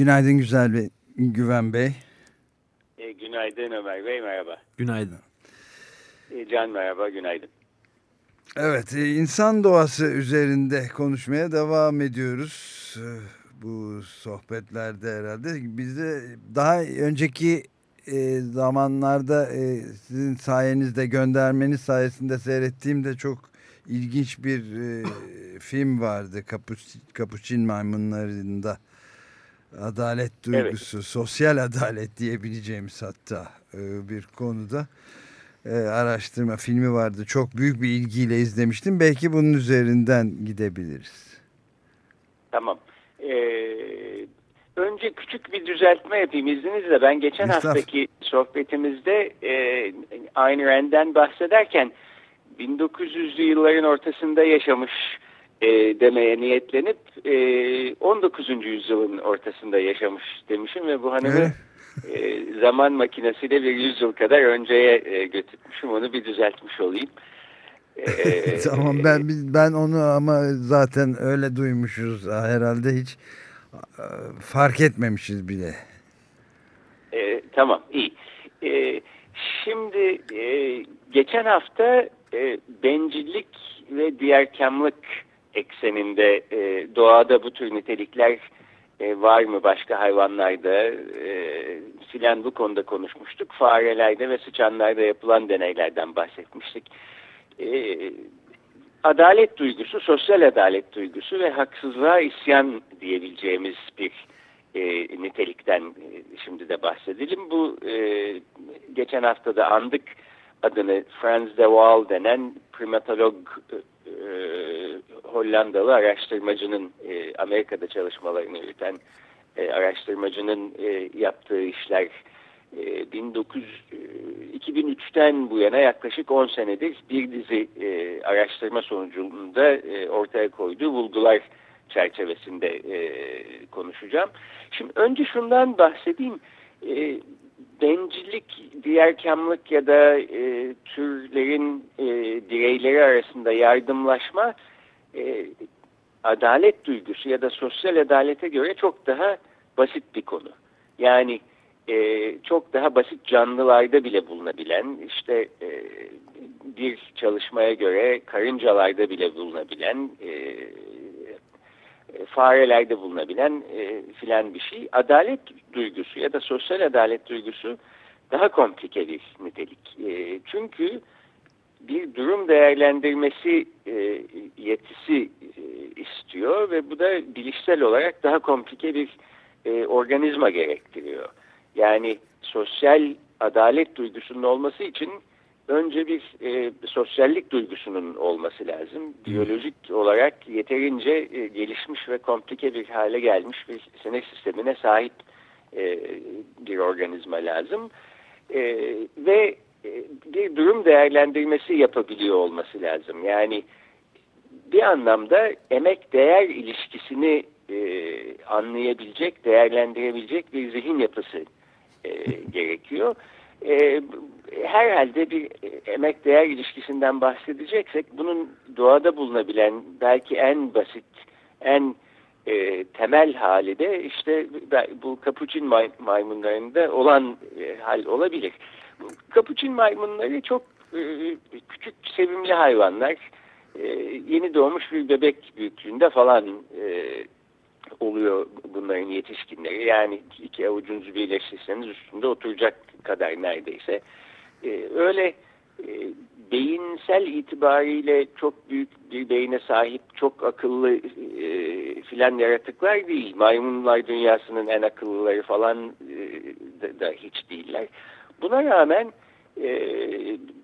Günaydın Güzel Bey, Güven Bey. E, günaydın Ömer Bey, merhaba. Günaydın. E, Can merhaba, günaydın. Evet, e, insan doğası üzerinde konuşmaya devam ediyoruz. E, bu sohbetlerde herhalde. Bizde daha önceki e, zamanlarda e, sizin sayenizde göndermeniz sayesinde seyrettiğimde çok ilginç bir e, film vardı. Kapuçin maymunlarında adalet duygusu, evet. sosyal adalet diyebileceğimiz hatta e, bir konuda e, araştırma filmi vardı. Çok büyük bir ilgiyle izlemiştim. Belki bunun üzerinden gidebiliriz. Tamam. Ee, önce küçük bir düzeltme yapayım izninizle. Ben geçen haftaki sohbetimizde e, Ayn Rand'den bahsederken 1900'lü yılların ortasında yaşamış e, demeye niyetlenip e, 19. yüzyılın ortasında yaşamış demişim ve bu hanımı e, zaman makinesiyle bir yüzyıl kadar önceye e, götürmüşüm. Onu bir düzeltmiş olayım. E, tamam ben ben onu ama zaten öyle duymuşuz herhalde hiç e, fark etmemişiz bile. E, tamam iyi. E, şimdi e, geçen hafta e, bencillik ve diğerkamlık ekseninde e, doğada bu tür nitelikler e, var mı başka hayvanlarda e, filan bu konuda konuşmuştuk. Farelerde ve sıçanlarda yapılan deneylerden bahsetmiştik. E, adalet duygusu, sosyal adalet duygusu ve haksızlığa isyan diyebileceğimiz bir e, nitelikten e, şimdi de bahsedelim. Bu e, geçen hafta da andık adını Frans de Waal denen primatolog e, e, Hollandalı araştırmacının e, Amerika'da çalışmalarını yürüten e, araştırmacının e, yaptığı işler e, 19 e, 2003'ten bu yana yaklaşık 10 senedir bir dizi e, araştırma sonucunda e, ortaya koyduğu bulgular çerçevesinde e, konuşacağım. Şimdi önce şundan bahsedeyim. E, bencillik, diğerkamlık ya da e, türlerin e, bireyleri arasında yardımlaşma e, adalet duygusu ya da sosyal adalete göre çok daha basit bir konu. Yani e, çok daha basit canlılarda bile bulunabilen, işte e, bir çalışmaya göre karıncalarda bile bulunabilen, e, farelerde bulunabilen e, filan bir şey. Adalet duygusu ya da sosyal adalet duygusu daha komplike bir nitelik. E, çünkü bir durum değerlendirmesi e, yetisi e, istiyor ve bu da bilişsel olarak daha komplike bir e, organizma gerektiriyor. Yani sosyal adalet duygusunun olması için önce bir e, sosyallik duygusunun olması lazım. Biyolojik olarak yeterince e, gelişmiş ve komplike bir hale gelmiş bir sinir sistemine sahip e, bir organizma lazım. E, ve bir durum değerlendirmesi yapabiliyor olması lazım. Yani bir anlamda emek değer ilişkisini e, anlayabilecek, değerlendirebilecek bir zihin yapısı e, gerekiyor. E, herhalde bir emek değer ilişkisinden bahsedeceksek bunun doğada bulunabilen belki en basit, en e, temel hali de işte bu kapuçin may, maymunlarında olan e, hal olabilir. Kapuçin maymunları çok e, küçük sevimli hayvanlar. E, yeni doğmuş bir bebek büyüklüğünde falan e, oluyor bunların yetişkinleri. Yani iki avucunuzu birleştirseniz üstünde oturacak kadar neredeyse. E, öyle e, beyinsel itibariyle çok büyük bir beyne sahip, çok akıllı e, filan yaratıklar değil. Maymunlar dünyasının en akıllıları falan e, da, da hiç değiller. Buna rağmen e,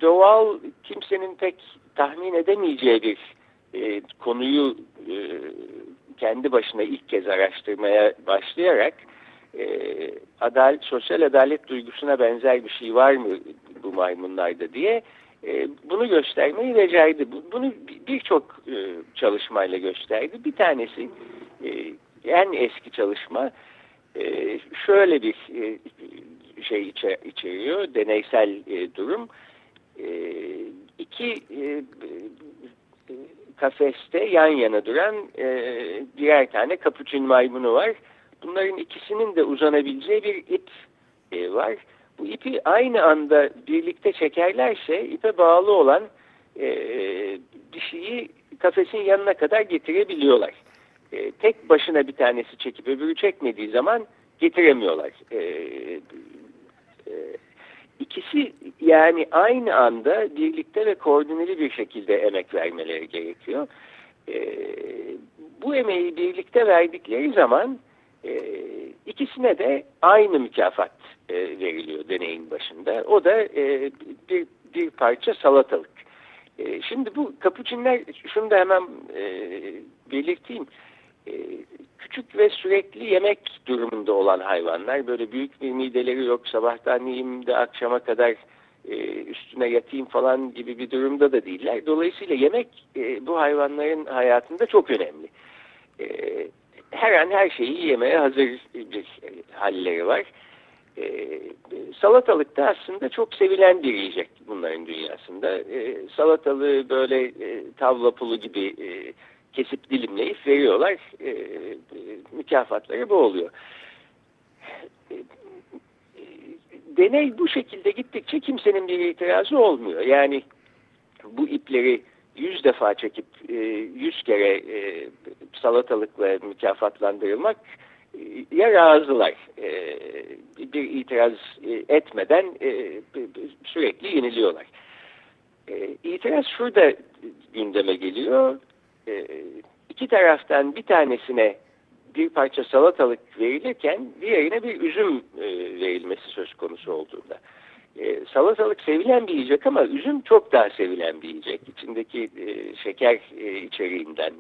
doğal kimsenin pek tahmin edemeyeceği bir e, konuyu e, kendi başına ilk kez araştırmaya başlayarak e, adalet, sosyal adalet duygusuna benzer bir şey var mı bu maymunlarda diye e, bunu göstermeyi becerdi. Bunu birçok e, çalışmayla gösterdi. Bir tanesi e, en eski çalışma e, şöyle bir e, şey içer, içeriyor, deneysel e, durum. E, iki e, e, kafeste yan yana duran e, birer tane kapuçin maymunu var. Bunların ikisinin de uzanabileceği bir ip e, var. Bu ipi aynı anda birlikte çekerlerse ipe bağlı olan e, bir şeyi kafesin yanına kadar getirebiliyorlar. E, tek başına bir tanesi çekip öbürü çekmediği zaman getiremiyorlar. E, e, ikisi yani aynı anda birlikte ve koordineli bir şekilde emek vermeleri gerekiyor. E, bu emeği birlikte verdikleri zaman e, ikisine de aynı mükafat e, veriliyor deneyin başında. O da e, bir, bir parça salatalık. Şimdi bu kapuçinler, şunu da hemen e, belirteyim. E, küçük ve sürekli yemek durumunda olan hayvanlar. Böyle büyük bir mideleri yok. Sabahtan yiyeyim de akşama kadar e, üstüne yatayım falan gibi bir durumda da değiller. Dolayısıyla yemek e, bu hayvanların hayatında çok önemli. Her an her şeyi yemeye hazır bir halleri var. Salatalık da aslında çok sevilen bir yiyecek bunların dünyasında. Salatalığı böyle tavla pulu gibi kesip dilimleyip veriyorlar. E, e, mükafatları bu oluyor. E, deney bu şekilde gittikçe kimsenin bir itirazı olmuyor. Yani bu ipleri yüz defa çekip e, yüz kere e, salatalıkla mükafatlandırılmak e, ya razılar bir itiraz etmeden sürekli yeniliyorlar. İtiraz şurada gündeme geliyor. E, iki taraftan bir tanesine bir parça salatalık verilirken diğerine bir üzüm e, verilmesi söz konusu olduğunda. E, salatalık sevilen bir yiyecek ama üzüm çok daha sevilen bir yiyecek. İçindeki e, şeker içeriğinden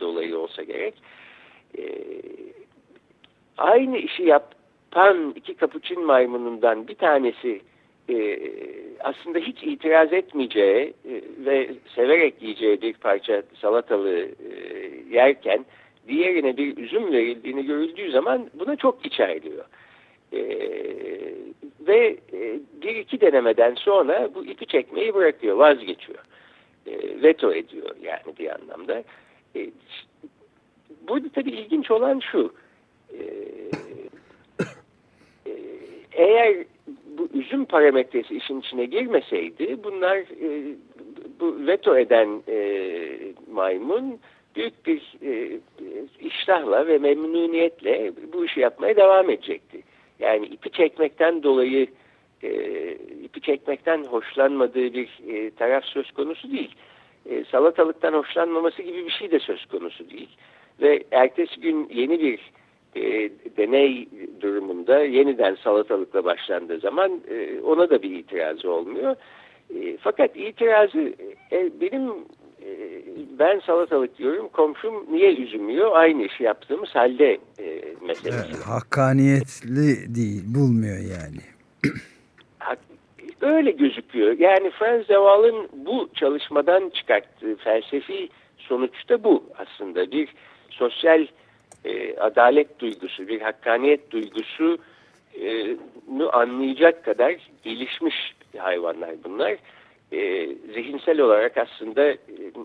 dolayı olsa gerek. Aynı işi yapan iki kapuçin maymunundan bir tanesi e, aslında hiç itiraz etmeyeceği e, ve severek yiyeceği bir parça salatalığı e, yerken diğerine bir üzüm verildiğini görüldüğü zaman buna çok içerliyor. E, ve e, bir iki denemeden sonra bu ipi çekmeyi bırakıyor, vazgeçiyor. E, veto ediyor yani bir anlamda. E, burada tabii ilginç olan şu. E, e, eğer bu üzüm parametresi işin içine girmeseydi bunlar e, bu veto eden e, maymun büyük bir e, iştahla ve memnuniyetle bu işi yapmaya devam edecekti. Yani ipi çekmekten dolayı e, ipi çekmekten hoşlanmadığı bir e, taraf söz konusu değil. E, salatalıktan hoşlanmaması gibi bir şey de söz konusu değil. Ve ertesi gün yeni bir e, deney durumunda yeniden salatalıkla başlandığı zaman e, ona da bir itirazı olmuyor. E, fakat itirazı e, benim e, ben salatalık diyorum komşum niye üzülmüyor aynı işi yaptığımız halde e, meselesi. Evet, hakkaniyetli değil bulmuyor yani. Öyle gözüküyor. Yani Franz de Waal'ın bu çalışmadan çıkarttığı felsefi sonuçta bu aslında. Bir sosyal e, adalet duygusu, bir hakkaniyet duygusu e, anlayacak kadar gelişmiş hayvanlar bunlar. E, zihinsel olarak aslında e,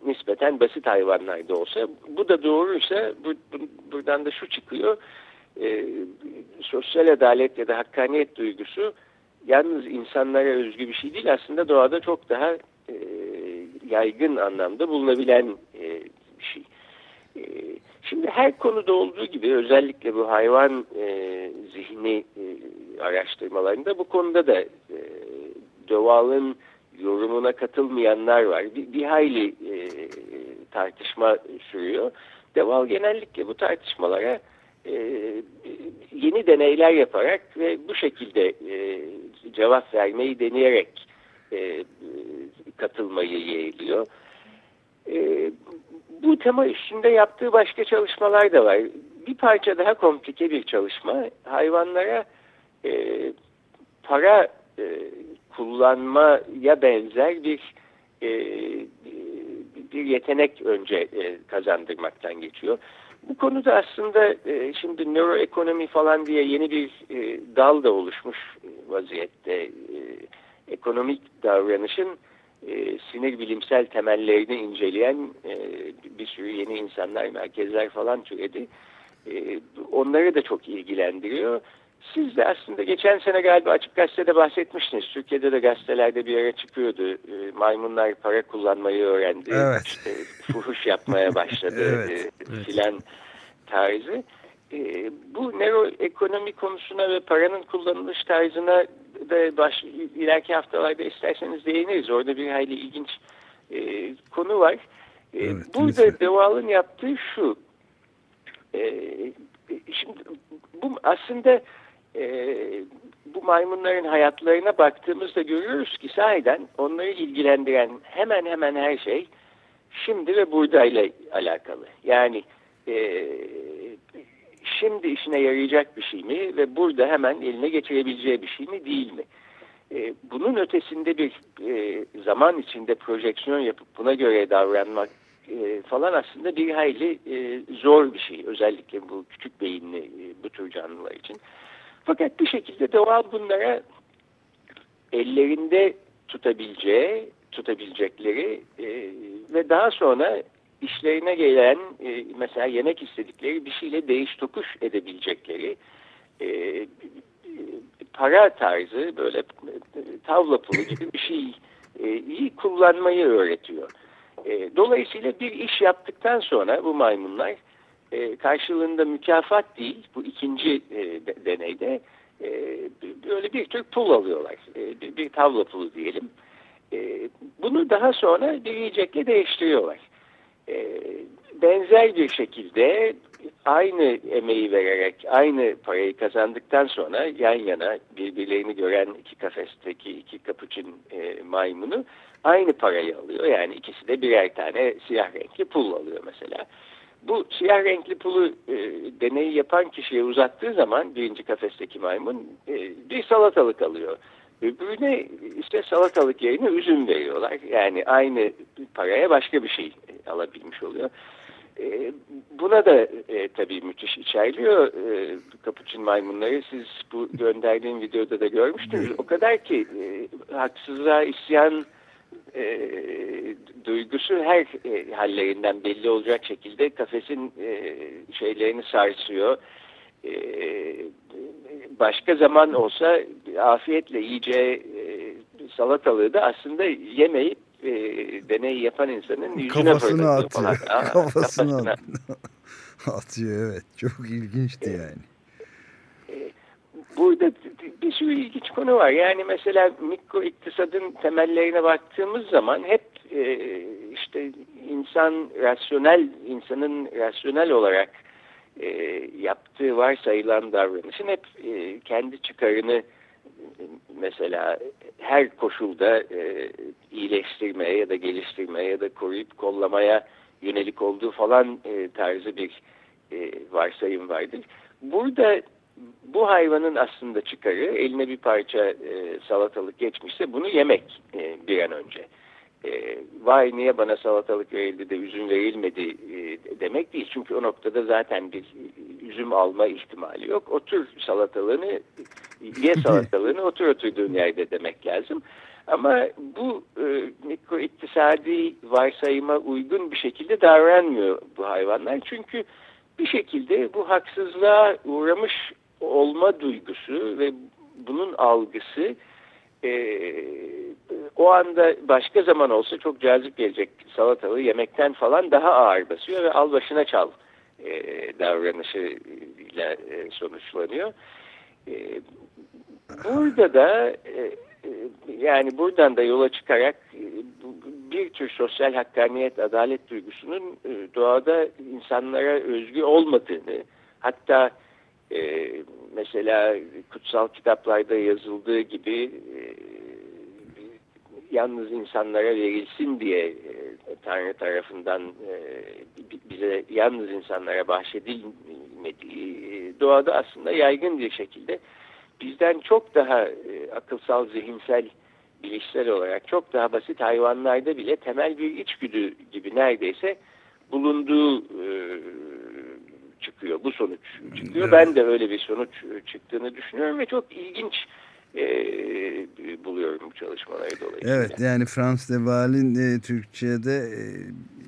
nispeten basit hayvanlar da olsa bu da doğruysa bu, bu, buradan da şu çıkıyor e, sosyal adalet ya da hakkaniyet duygusu yalnız insanlara özgü bir şey değil aslında doğada çok daha e, yaygın anlamda bulunabilen e, bir şey. E, şimdi her konuda olduğu gibi özellikle bu hayvan e, zihni e, araştırmalarında bu konuda da e, doğalın yorumuna katılmayanlar var. Bir, bir hayli e, tartışma sürüyor. Deval genellikle bu tartışmalara e, yeni deneyler yaparak ve bu şekilde e, cevap vermeyi deneyerek e, katılmayı yeğliyor. E, bu tema üstünde yaptığı başka çalışmalar da var. Bir parça daha komplike bir çalışma. Hayvanlara e, para e, kullanmaya benzer bir e, bir yetenek önce e, kazandırmaktan geçiyor. Bu konuda aslında e, şimdi nöroekonomi falan diye yeni bir e, dal da oluşmuş vaziyette. E, ekonomik davranışın e, sinir bilimsel temellerini inceleyen e, bir sürü yeni insanlar, merkezler falan türedi. E, onları da çok ilgilendiriyor. Siz de aslında geçen sene galiba Açık Gazete'de bahsetmiştiniz. Türkiye'de de gazetelerde bir ara çıkıyordu. E, maymunlar para kullanmayı öğrendi. Evet. İşte, fuhuş yapmaya başladı evet. e, filan tarzı. E, bu nöroekonomi konusuna ve paranın kullanılış tarzına da baş, ileriki haftalarda isterseniz değiniriz. Orada bir hayli ilginç e, konu var. E, evet, burada lütfen. Deval'ın yaptığı şu. E, şimdi bu aslında e, bu maymunların hayatlarına baktığımızda görüyoruz ki sahiden onları ilgilendiren hemen hemen her şey şimdi ve burada ile alakalı. Yani e, şimdi işine yarayacak bir şey mi ve burada hemen eline geçirebileceği bir şey mi değil mi? E, bunun ötesinde bir e, zaman içinde projeksiyon yapıp buna göre davranmak e, falan aslında bir hayli e, zor bir şey. Özellikle bu küçük beyinli e, bu tür canlılar için. Fakat bir şekilde doğal bunlara ellerinde tutabileceği, tutabilecekleri e, ve daha sonra işlerine gelen e, mesela yemek istedikleri bir şeyle değiş tokuş edebilecekleri e, para tarzı böyle tavla pulu gibi bir şeyi e, kullanmayı öğretiyor. E, dolayısıyla bir iş yaptıktan sonra bu maymunlar e, karşılığında mükafat değil bu ikinci e, deneyde e, böyle bir tür pul alıyorlar. E, bir, tavla pulu diyelim. E, bunu daha sonra bir yiyecekle değiştiriyorlar. E, benzer bir şekilde aynı emeği vererek aynı parayı kazandıktan sonra yan yana birbirlerini gören iki kafesteki iki kapuçin e, maymunu aynı parayı alıyor. Yani ikisi de birer tane siyah renkli pul alıyor mesela. Bu siyah renkli pulu e, deneyi yapan kişiye uzattığı zaman birinci kafesteki maymun e, bir salatalık alıyor. Öbürüne işte salatalık yerine üzüm veriyorlar. Yani aynı paraya başka bir şey alabilmiş oluyor. E, buna da e, tabii müthiş içerliyor e, kapuçin maymunları. Siz bu gönderdiğim videoda da görmüştünüz. O kadar ki e, haksızlığa isyan e, duygusu her e, hallerinden belli olacak şekilde kafesin e, şeylerini sarsıyor. E, başka zaman olsa afiyetle yiyeceği e, salatalığı da aslında yemeyip e, deneyi yapan insanın yüzüne kafasını atıyor. Falan. Aa, kafasını, atıyor evet. Çok ilginçti yani. E, burada bir sürü ilginç konu var. Yani mesela mikro iktisadın temellerine baktığımız zaman hep e, işte insan rasyonel, insanın rasyonel olarak e, yaptığı varsayılan davranışın hep e, kendi çıkarını mesela her koşulda e, iyileştirmeye ya da geliştirmeye ya da koruyup kollamaya yönelik olduğu falan e, tarzı bir e, varsayım vardır. Burada bu hayvanın aslında çıkarı eline bir parça e, salatalık geçmişse bunu yemek e, bir an önce. E, vay niye bana salatalık verildi de üzüm verilmedi e, demek değil. Çünkü o noktada zaten bir üzüm alma ihtimali yok. Otur salatalığını, ye salatalığını otur oturduğun yerde demek lazım. Ama bu e, mikro iktisadi varsayıma uygun bir şekilde davranmıyor bu hayvanlar. Çünkü bir şekilde bu haksızlığa uğramış olma duygusu ve bunun algısı e, o anda başka zaman olsa çok cazip gelecek salatalığı yemekten falan daha ağır basıyor ve al başına çal e, davranışıyla e, sonuçlanıyor. E, burada da e, yani buradan da yola çıkarak e, bir tür sosyal hakkaniyet, adalet duygusunun e, doğada insanlara özgü olmadığını, hatta e, mesela kutsal kitaplarda yazıldığı gibi yalnız insanlara verilsin diye e, Tanrı tarafından e, bize yalnız insanlara bahşedilmediği e, doğada aslında yaygın bir şekilde bizden çok daha e, akılsal, zihinsel, bilişsel olarak çok daha basit hayvanlarda bile temel bir içgüdü gibi neredeyse bulunduğu e, çıkıyor. Bu sonuç çıkıyor. Evet. Ben de öyle bir sonuç çıktığını düşünüyorum ve çok ilginç e, buluyorum bu çalışmaları dolayısıyla. Evet yani Frans de Waal'in e, Türkçe'de e,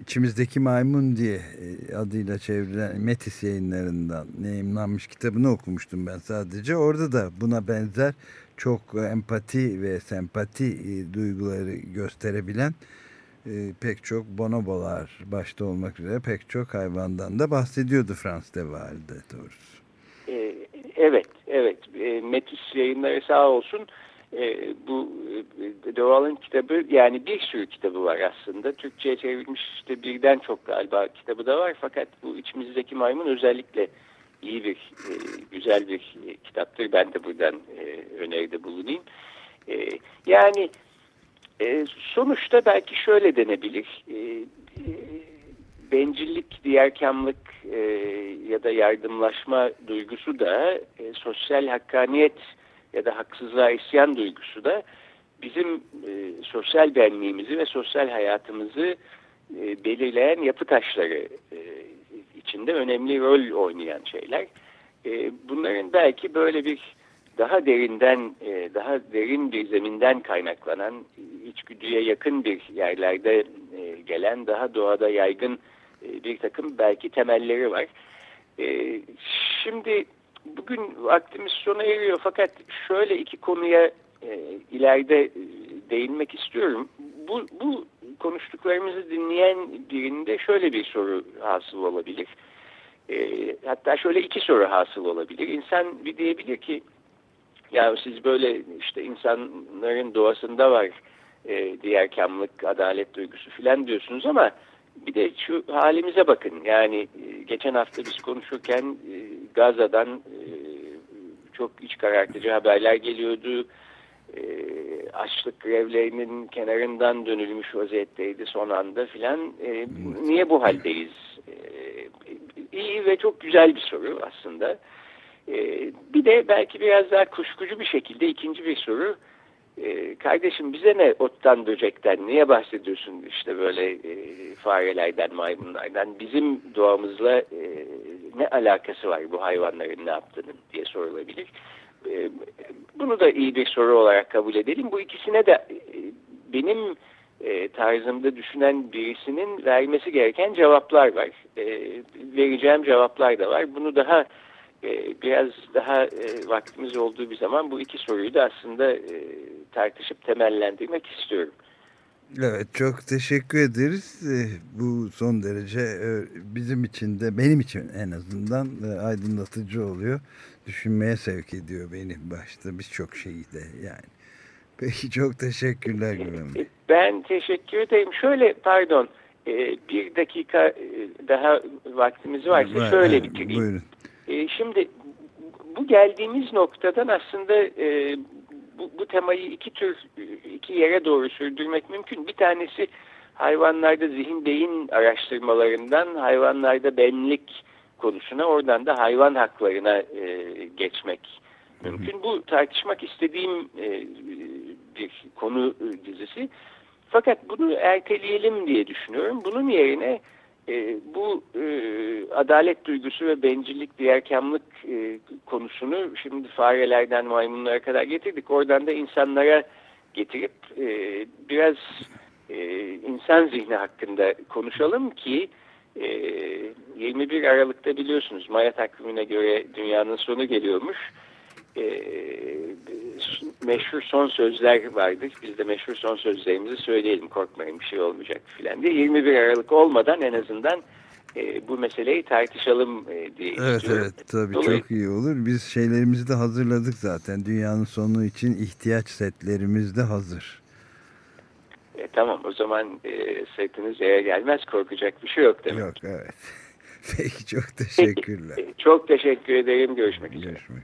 içimizdeki maymun diye e, adıyla çevrilen Metis yayınlarından yayınlanmış kitabını okumuştum ben sadece. Orada da buna benzer çok empati ve sempati e, duyguları gösterebilen e, pek çok bonobolar başta olmak üzere pek çok hayvandan da bahsediyordu Frans de Waal'de doğrusu. Evet, evet. Metis yayınları sağ olsun e, bu e, Doğal'ın kitabı yani bir sürü kitabı var aslında. Türkçe'ye çevrilmiş işte birden çok galiba kitabı da var. Fakat bu içimizdeki maymun özellikle iyi bir, e, güzel bir e, kitaptır. Ben de buradan e, öneride bulunayım. E, yani e, sonuçta belki şöyle denebilir. E, e, bencillik, diğerkamlık e, ya da yardımlaşma duygusu da e, sosyal hakkaniyet ya da haksızlığa isyan duygusu da bizim e, sosyal benliğimizi ve sosyal hayatımızı e, belirleyen yapı taşları e, içinde önemli rol oynayan şeyler. E, bunların belki böyle bir daha derinden, e, daha derin bir zeminden kaynaklanan, içgüdüye yakın bir yerlerde e, gelen, daha doğada yaygın e, bir takım belki temelleri var. E, şimdi bugün vaktimiz sona eriyor fakat şöyle iki konuya e, ileride e, değinmek istiyorum. Bu, bu konuştuklarımızı dinleyen birinde şöyle bir soru hasıl olabilir. E, hatta şöyle iki soru hasıl olabilir. İnsan bir diyebilir ki ya siz böyle işte insanların doğasında var e, diğer kamlık, adalet duygusu filan diyorsunuz ama bir de şu halimize bakın. Yani e, geçen hafta biz konuşurken e, Gaza'dan e, çok iç karartıcı haberler geliyordu. E, açlık grevlerinin kenarından dönülmüş vaziyetteydi son anda filan. E, niye bu haldeyiz? E, iyi ve çok güzel bir soru aslında. E, bir de belki biraz daha kuşkucu bir şekilde ikinci bir soru. E, kardeşim bize ne ottan böcekten niye bahsediyorsun işte böyle e, farelerden maymunlardan bizim doğamızla e, ne alakası var bu hayvanların ne yaptığının diye sorulabilir. E, bunu da iyi bir soru olarak kabul edelim. Bu ikisine de e, benim e, tarzımda düşünen birisinin vermesi gereken cevaplar var. E, vereceğim cevaplar da var. Bunu daha e, biraz daha e, vaktimiz olduğu bir zaman bu iki soruyu da aslında e, tartışıp temellendirmek istiyorum. Evet çok teşekkür ederiz. Bu son derece bizim için de benim için en azından aydınlatıcı oluyor. Düşünmeye sevk ediyor beni başta birçok şeyi de yani. Peki çok teşekkürler Güven Bey. Ben teşekkür ederim. Şöyle pardon bir dakika daha vaktimiz varsa Var, şöyle bitireyim. Buyurun. Şimdi bu geldiğimiz noktadan aslında bu, bu temayı iki tür iki yere doğru sürdürmek mümkün. Bir tanesi hayvanlarda zihin beyin araştırmalarından hayvanlarda benlik konusuna oradan da hayvan haklarına e, geçmek mümkün. Bu tartışmak istediğim e, bir konu dizisi. Fakat bunu erteleyelim diye düşünüyorum. Bunun yerine e, bu e, adalet duygusu ve bencillik, diğerkamlık e, konusunu şimdi farelerden maymunlara kadar getirdik. Oradan da insanlara getirip e, biraz e, insan zihni hakkında konuşalım ki e, 21 Aralık'ta biliyorsunuz Maya takvimine göre dünyanın sonu geliyormuş e, meşhur son sözler vardı. Biz de meşhur son sözlerimizi söyleyelim korkmayın bir şey olmayacak filan diye. 21 Aralık olmadan en azından e, bu meseleyi tartışalım e, diye Evet evet tabii Dolayı... çok iyi olur. Biz şeylerimizi de hazırladık zaten. Dünyanın sonu için ihtiyaç setlerimiz de hazır. E, tamam o zaman e, setiniz eğer gelmez korkacak bir şey yok demek. Yok evet. Peki çok teşekkürler. Peki, çok teşekkür ederim. Görüşmek üzere. Görüşmek